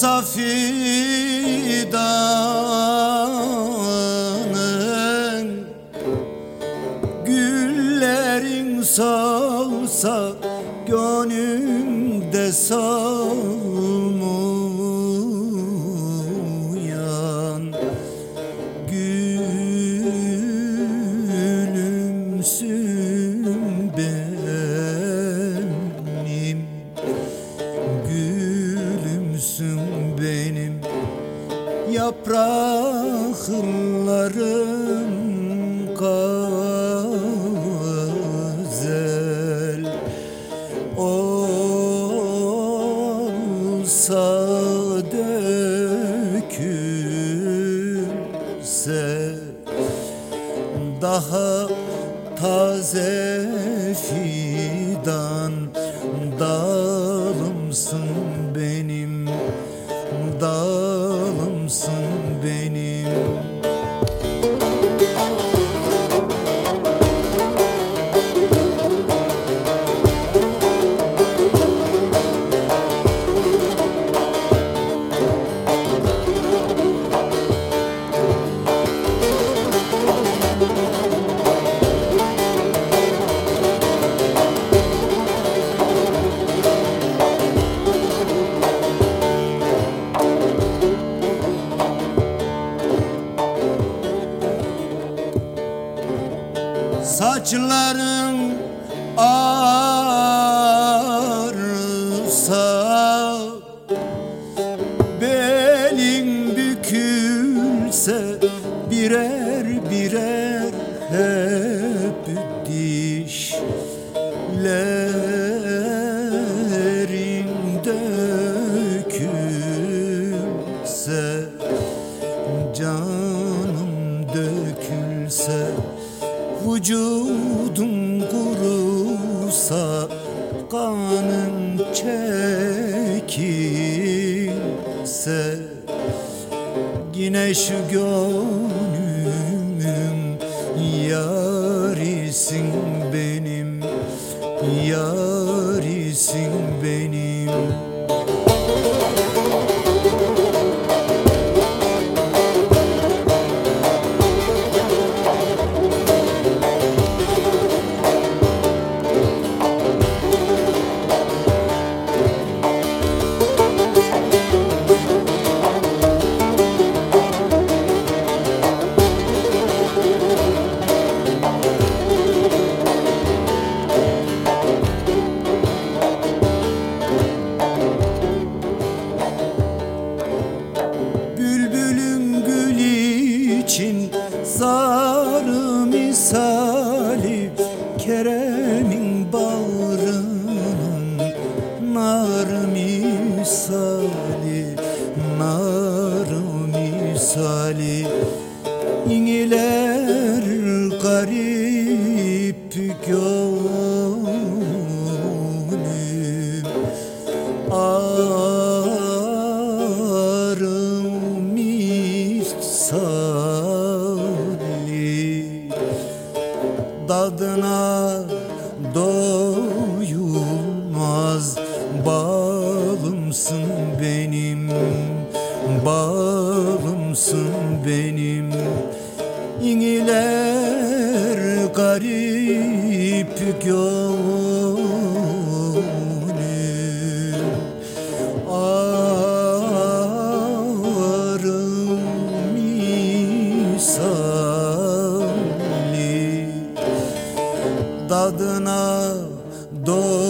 Solsa fidanın Güllerin solsa Gönlümde solmayan Yapraklarım gazel Olsa dökülse daha taze fidan Saçların ağrısa Belin bükülse birer birer hep dişlerin dökülse Canım dökülse Vücudum kurusa Kanım çekilse Yine şu gönlümün Yarisin benim Yarisin için sarı misali Kerem'in bağrının nar misali Nar misali. İniler garip gönlüm Dadına doyulmaz. Balımsın benim Balımsın benim. İniler garip gönlüm Dadına doyulmaz